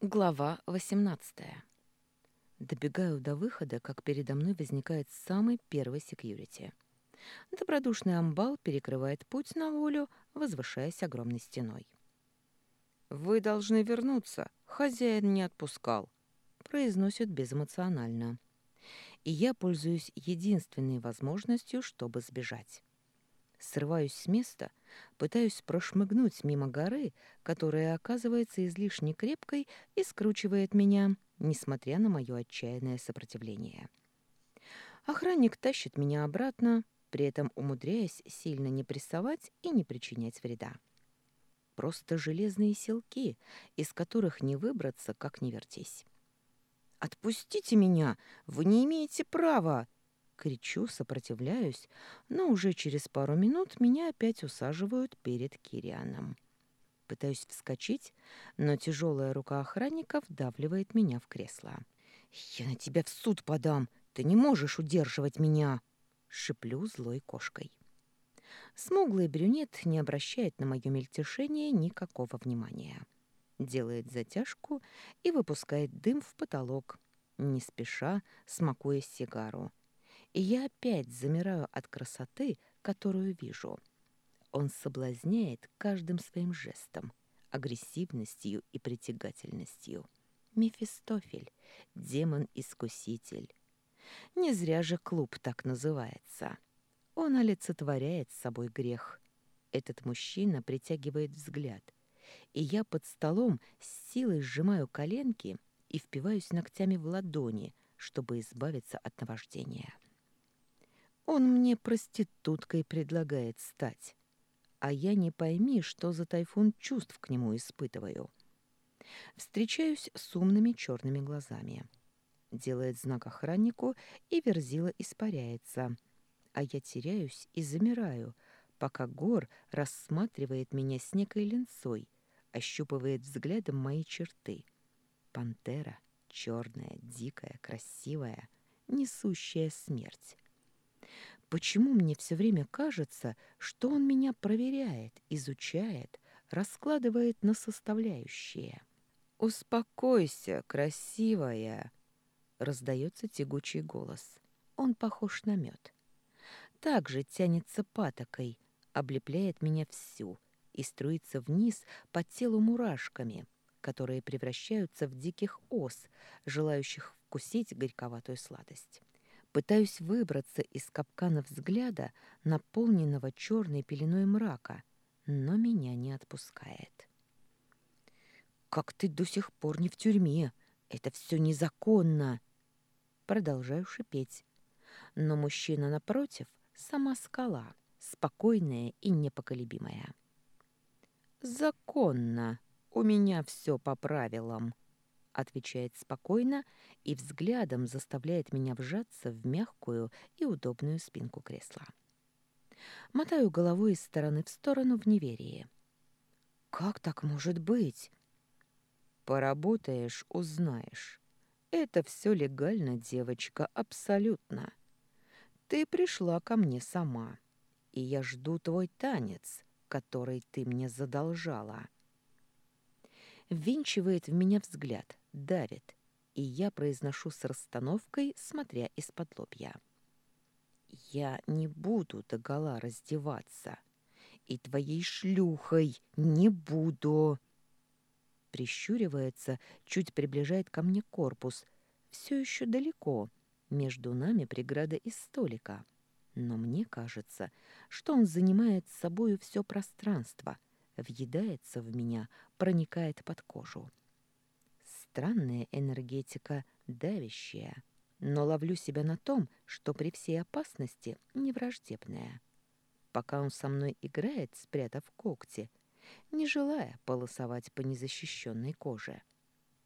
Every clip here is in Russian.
Глава 18. Добегаю до выхода, как передо мной возникает самый первый секьюрити. Добродушный амбал перекрывает путь на волю, возвышаясь огромной стеной. «Вы должны вернуться. Хозяин не отпускал», — произносит безэмоционально. И я пользуюсь единственной возможностью, чтобы сбежать. Срываюсь с места, пытаюсь прошмыгнуть мимо горы, которая оказывается излишне крепкой и скручивает меня, несмотря на мое отчаянное сопротивление. Охранник тащит меня обратно, при этом умудряясь сильно не прессовать и не причинять вреда. Просто железные селки, из которых не выбраться, как не вертись. «Отпустите меня! Вы не имеете права!» Кричу, сопротивляюсь, но уже через пару минут меня опять усаживают перед Кирианом. Пытаюсь вскочить, но тяжелая рука охранника вдавливает меня в кресло. «Я на тебя в суд подам! Ты не можешь удерживать меня!» Шиплю злой кошкой. Смуглый брюнет не обращает на мое мельтешение никакого внимания. Делает затяжку и выпускает дым в потолок, не спеша смакуя сигару, и я опять замираю от красоты, которую вижу. Он соблазняет каждым своим жестом, агрессивностью и притягательностью. Мефистофель, демон-искуситель. Не зря же клуб так называется. Он олицетворяет собой грех. Этот мужчина притягивает взгляд. И я под столом с силой сжимаю коленки и впиваюсь ногтями в ладони, чтобы избавиться от наваждения. Он мне проституткой предлагает стать, а я не пойми, что за тайфун чувств к нему испытываю. Встречаюсь с умными черными глазами. Делает знак охраннику, и верзила испаряется, а я теряюсь и замираю, пока Гор рассматривает меня с некой линцой, ощупывает взглядом мои черты. Пантера, черная, дикая, красивая, несущая смерть. Почему мне все время кажется, что он меня проверяет, изучает, раскладывает на составляющие? «Успокойся, красивая!» — раздается тягучий голос. Он похож на мед. Также тянется патокой, облепляет меня всю и струится вниз по телу мурашками, которые превращаются в диких ос, желающих вкусить горьковатую сладость. Пытаюсь выбраться из капкана взгляда, наполненного черной пеленой мрака, но меня не отпускает. «Как ты до сих пор не в тюрьме? Это все незаконно!» Продолжаю шипеть. Но мужчина напротив — сама скала, спокойная и непоколебимая. «Законно. У меня все по правилам», отвечает спокойно и взглядом заставляет меня вжаться в мягкую и удобную спинку кресла. Мотаю головой из стороны в сторону в неверии. «Как так может быть?» «Поработаешь, узнаешь. Это все легально, девочка, абсолютно. Ты пришла ко мне сама, и я жду твой танец, который ты мне задолжала» ввинчивает в меня взгляд, давит, и я произношу с расстановкой, смотря из-под лобья. «Я не буду догола раздеваться, и твоей шлюхой не буду!» Прищуривается, чуть приближает ко мне корпус, все еще далеко, между нами преграда из столика. Но мне кажется, что он занимает собою все пространство, въедается в меня, проникает под кожу. Странная энергетика, давящая, но ловлю себя на том, что при всей опасности не враждебная. Пока он со мной играет, спрятав когти, не желая полосовать по незащищенной коже.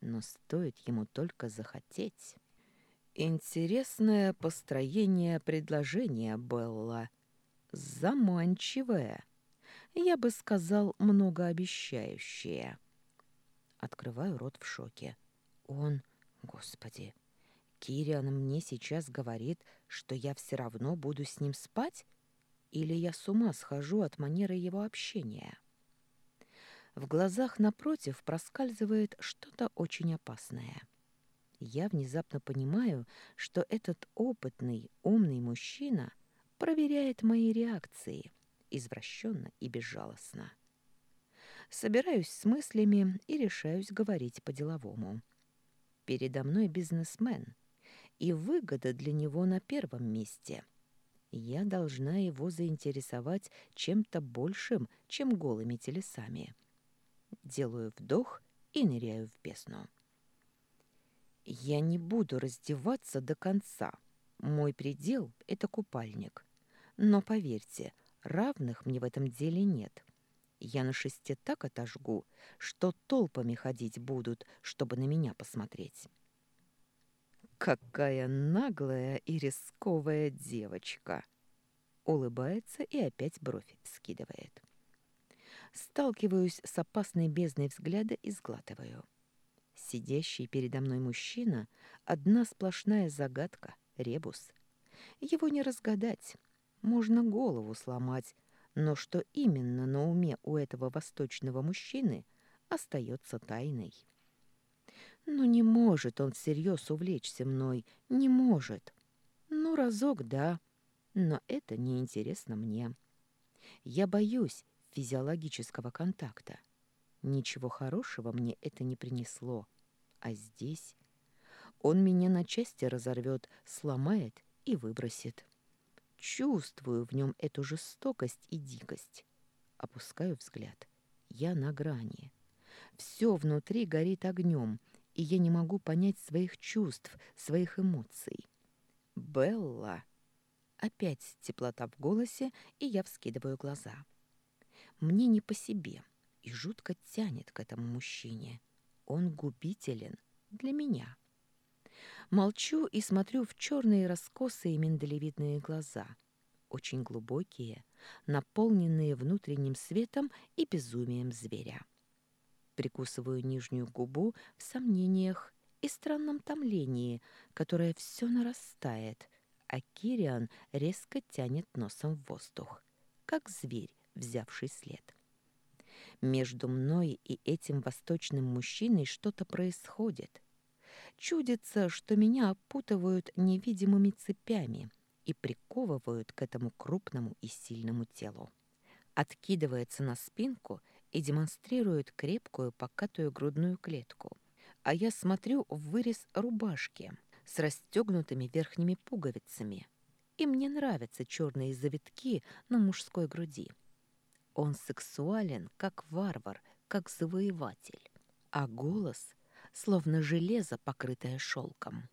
Но стоит ему только захотеть... Интересное построение предложения, Белла. Заманчивое. Я бы сказал, многообещающее. Открываю рот в шоке. Он... Господи... Кириан мне сейчас говорит, что я все равно буду с ним спать? Или я с ума схожу от манеры его общения? В глазах напротив проскальзывает что-то очень опасное. Я внезапно понимаю, что этот опытный, умный мужчина проверяет мои реакции извращенно и безжалостно. Собираюсь с мыслями и решаюсь говорить по-деловому. Передо мной бизнесмен, и выгода для него на первом месте. Я должна его заинтересовать чем-то большим, чем голыми телесами. Делаю вдох и ныряю в бездну. Я не буду раздеваться до конца. Мой предел — это купальник. Но поверьте, равных мне в этом деле нет. Я на шесте так отожгу, что толпами ходить будут, чтобы на меня посмотреть. Какая наглая и рисковая девочка! Улыбается и опять бровь скидывает. Сталкиваюсь с опасной бездной взгляда и сглатываю. Сидящий передо мной мужчина — одна сплошная загадка, ребус. Его не разгадать, можно голову сломать, но что именно на уме у этого восточного мужчины остается тайной. Ну не может он всерьез увлечься мной, не может. Ну разок, да, но это не интересно мне. Я боюсь, физиологического контакта. Ничего хорошего мне это не принесло. А здесь он меня на части разорвет, сломает и выбросит. Чувствую в нем эту жестокость и дикость. Опускаю взгляд. Я на грани. Все внутри горит огнем, и я не могу понять своих чувств, своих эмоций. «Белла!» Опять теплота в голосе, и я вскидываю глаза. Мне не по себе и жутко тянет к этому мужчине. Он губителен для меня. Молчу и смотрю в черные раскосые миндалевидные глаза, очень глубокие, наполненные внутренним светом и безумием зверя. Прикусываю нижнюю губу в сомнениях и странном томлении, которое все нарастает, а Кириан резко тянет носом в воздух, как зверь, взявший след. Между мной и этим восточным мужчиной что-то происходит. Чудится, что меня опутывают невидимыми цепями и приковывают к этому крупному и сильному телу. Откидывается на спинку и демонстрирует крепкую покатую грудную клетку. А я смотрю в вырез рубашки с расстегнутыми верхними пуговицами. И мне нравятся черные завитки на мужской груди. Он сексуален, как варвар, как завоеватель, а голос словно железо, покрытое шелком.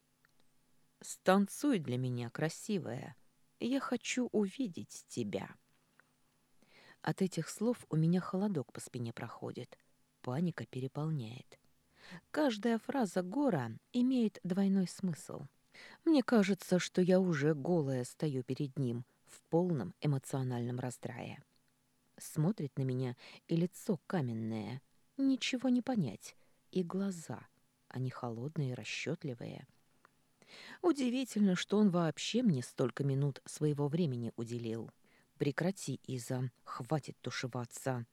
«Станцуй для меня, красивая, я хочу увидеть тебя». От этих слов у меня холодок по спине проходит, паника переполняет. Каждая фраза Гора имеет двойной смысл. Мне кажется, что я уже голая стою перед ним в полном эмоциональном раздрае смотрит на меня, и лицо каменное. Ничего не понять. И глаза. Они холодные, расчетливые. Удивительно, что он вообще мне столько минут своего времени уделил. Прекрати, Иза, хватит тушеваться.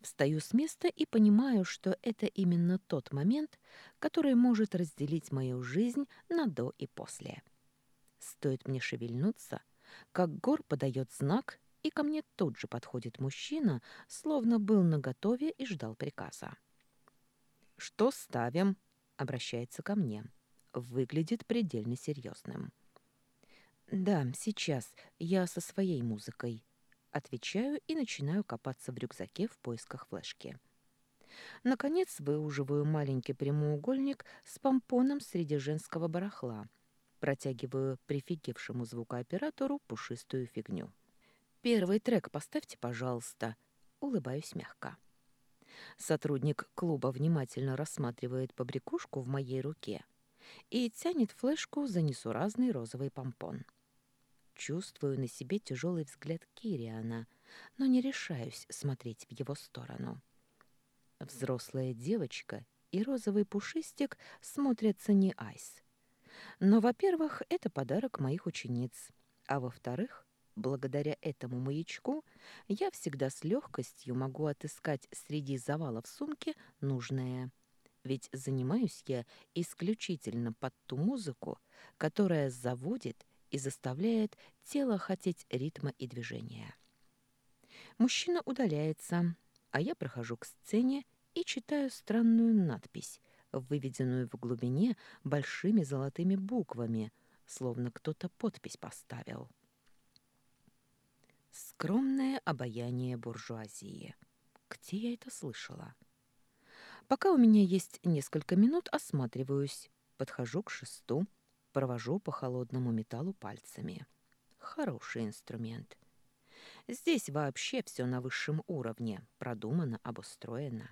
Встаю с места и понимаю, что это именно тот момент, который может разделить мою жизнь на до и после. Стоит мне шевельнуться, как Гор подает знак, и ко мне тут же подходит мужчина, словно был наготове и ждал приказа. «Что ставим?» — обращается ко мне. Выглядит предельно серьезным. «Да, сейчас. Я со своей музыкой». Отвечаю и начинаю копаться в рюкзаке в поисках флешки. Наконец выуживаю маленький прямоугольник с помпоном среди женского барахла. Протягиваю прифигевшему звукооператору пушистую фигню. «Первый трек поставьте, пожалуйста», — улыбаюсь мягко. Сотрудник клуба внимательно рассматривает побрякушку в моей руке и тянет флешку за несуразный розовый помпон. Чувствую на себе тяжелый взгляд Кириана, но не решаюсь смотреть в его сторону. Взрослая девочка и розовый пушистик смотрятся не айс. Но, во-первых, это подарок моих учениц, а во-вторых, Благодаря этому маячку я всегда с легкостью могу отыскать среди завалов сумки нужное. Ведь занимаюсь я исключительно под ту музыку, которая заводит и заставляет тело хотеть ритма и движения. Мужчина удаляется, а я прохожу к сцене и читаю странную надпись, выведенную в глубине большими золотыми буквами, словно кто-то подпись поставил. Скромное обаяние буржуазии. Где я это слышала? Пока у меня есть несколько минут, осматриваюсь, подхожу к шесту, провожу по холодному металлу пальцами. Хороший инструмент. Здесь вообще все на высшем уровне, продумано, обустроено.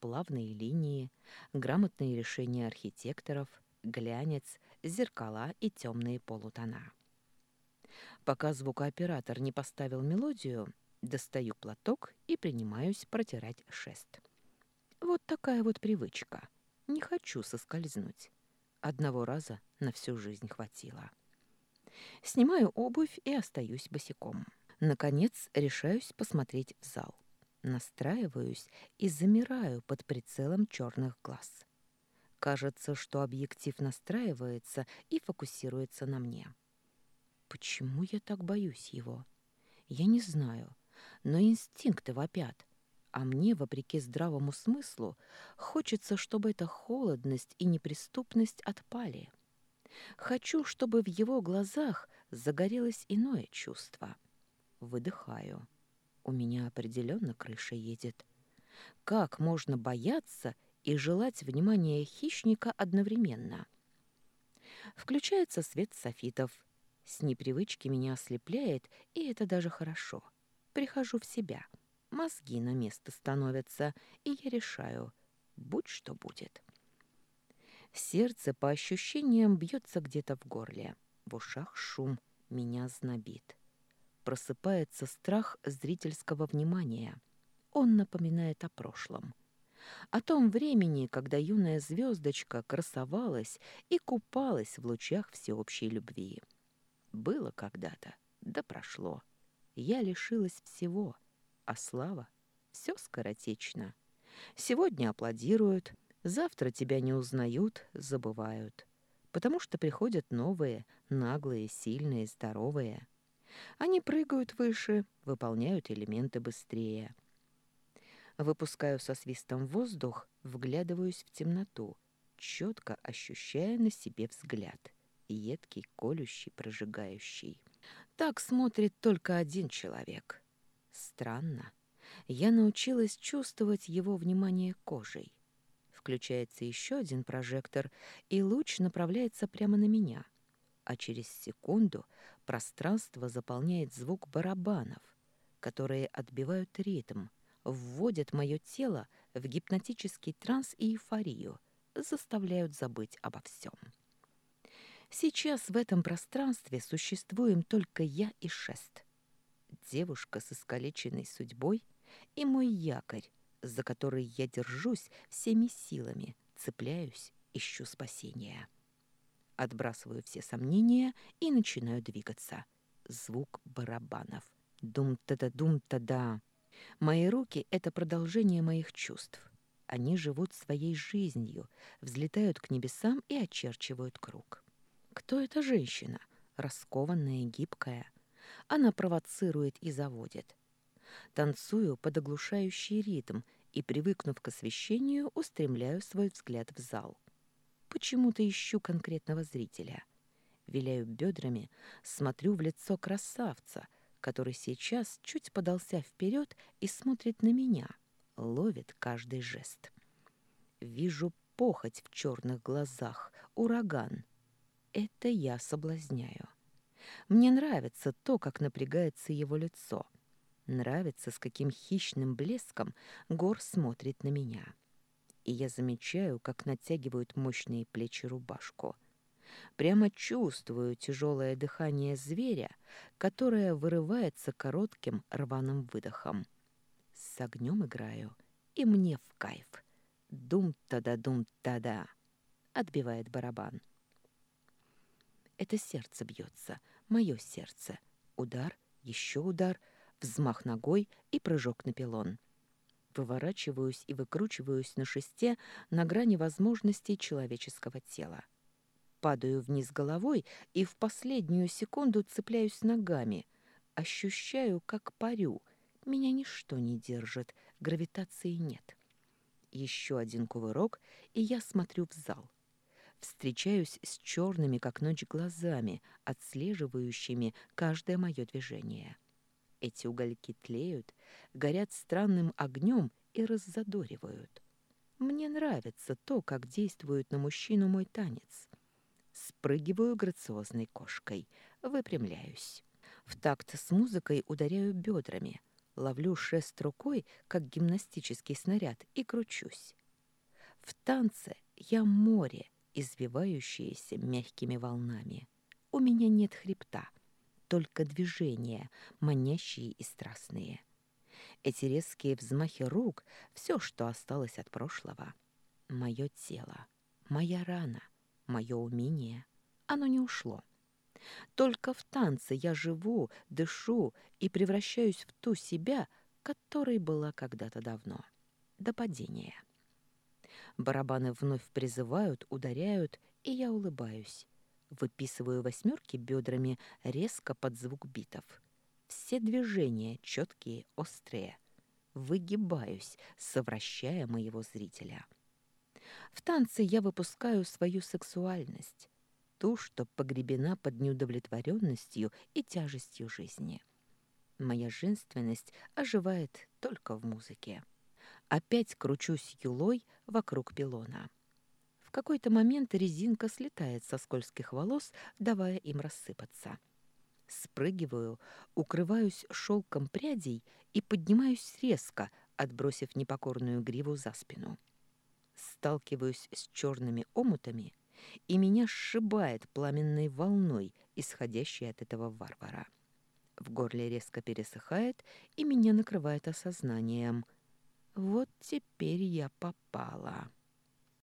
Плавные линии, грамотные решения архитекторов, глянец, зеркала и темные полутона. Пока звукооператор не поставил мелодию, достаю платок и принимаюсь протирать шест. Вот такая вот привычка. Не хочу соскользнуть. Одного раза на всю жизнь хватило. Снимаю обувь и остаюсь босиком. Наконец решаюсь посмотреть в зал. Настраиваюсь и замираю под прицелом черных глаз. Кажется, что объектив настраивается и фокусируется на мне. Почему я так боюсь его? Я не знаю, но инстинкты вопят. А мне, вопреки здравому смыслу, хочется, чтобы эта холодность и неприступность отпали. Хочу, чтобы в его глазах загорелось иное чувство. Выдыхаю. У меня определенно крыша едет. Как можно бояться и желать внимания хищника одновременно? Включается свет софитов — с непривычки меня ослепляет, и это даже хорошо. Прихожу в себя. Мозги на место становятся, и я решаю, будь что будет. Сердце по ощущениям бьется где-то в горле. В ушах шум, меня знобит. Просыпается страх зрительского внимания. Он напоминает о прошлом. О том времени, когда юная звездочка красовалась и купалась в лучах всеобщей любви. Было когда-то, да прошло. Я лишилась всего, а слава — все скоротечно. Сегодня аплодируют, завтра тебя не узнают, забывают. Потому что приходят новые, наглые, сильные, здоровые. Они прыгают выше, выполняют элементы быстрее. Выпускаю со свистом воздух, вглядываюсь в темноту, четко ощущая на себе взгляд — едкий, колющий, прожигающий. Так смотрит только один человек. Странно. Я научилась чувствовать его внимание кожей. Включается еще один прожектор, и луч направляется прямо на меня. А через секунду пространство заполняет звук барабанов, которые отбивают ритм, вводят мое тело в гипнотический транс и эйфорию, заставляют забыть обо всем. Сейчас в этом пространстве существуем только я и Шест. Девушка с искалеченной судьбой и мой якорь, за который я держусь всеми силами, цепляюсь, ищу спасения. Отбрасываю все сомнения и начинаю двигаться. Звук барабанов. Дум-та-да-дум-та-да. Мои руки — это продолжение моих чувств. Они живут своей жизнью, взлетают к небесам и очерчивают круг. Кто эта женщина? Раскованная, гибкая. Она провоцирует и заводит. Танцую под оглушающий ритм и, привыкнув к освещению, устремляю свой взгляд в зал. Почему-то ищу конкретного зрителя. Виляю бедрами, смотрю в лицо красавца, который сейчас чуть подался вперед и смотрит на меня, ловит каждый жест. Вижу похоть в черных глазах, ураган — это я соблазняю. Мне нравится то, как напрягается его лицо. Нравится, с каким хищным блеском Гор смотрит на меня. И я замечаю, как натягивают мощные плечи рубашку. Прямо чувствую тяжелое дыхание зверя, которое вырывается коротким рваным выдохом. С огнем играю, и мне в кайф. Дум-та-да-дум-та-да, отбивает барабан. Это сердце бьется, мое сердце. Удар Еще удар, взмах ногой и прыжок на пилон. Выворачиваюсь и выкручиваюсь на шесте на грани возможностей человеческого тела. Падаю вниз головой и в последнюю секунду цепляюсь ногами. Ощущаю, как парю. Меня ничто не держит, гравитации нет. Еще один кувырок, и я смотрю в зал. Встречаюсь с черными, как ночь, глазами, отслеживающими каждое мое движение. Эти угольки тлеют, горят странным огнем и раззадоривают. Мне нравится то, как действует на мужчину мой танец. Спрыгиваю грациозной кошкой, выпрямляюсь. В такт с музыкой ударяю бедрами, ловлю шест рукой, как гимнастический снаряд, и кручусь. В танце я море, извивающееся мягкими волнами. У меня нет хребта, только движения, манящие и страстные. Эти резкие взмахи рук — все, что осталось от прошлого. Мое тело, моя рана, мое умение, оно не ушло. Только в танце я живу, дышу и превращаюсь в ту себя, которой была когда-то давно, до падения. Барабаны вновь призывают, ударяют, и я улыбаюсь. Выписываю восьмерки бедрами резко под звук битов. Все движения четкие, острые. Выгибаюсь, совращая моего зрителя. В танце я выпускаю свою сексуальность, ту, что погребена под неудовлетворенностью и тяжестью жизни. Моя женственность оживает только в музыке. Опять кручусь юлой вокруг пилона. В какой-то момент резинка слетает со скользких волос, давая им рассыпаться. Спрыгиваю, укрываюсь шелком прядей и поднимаюсь резко, отбросив непокорную гриву за спину сталкиваюсь с черными омутами, и меня сшибает пламенной волной, исходящей от этого варвара. В горле резко пересыхает, и меня накрывает осознанием. Вот теперь я попала.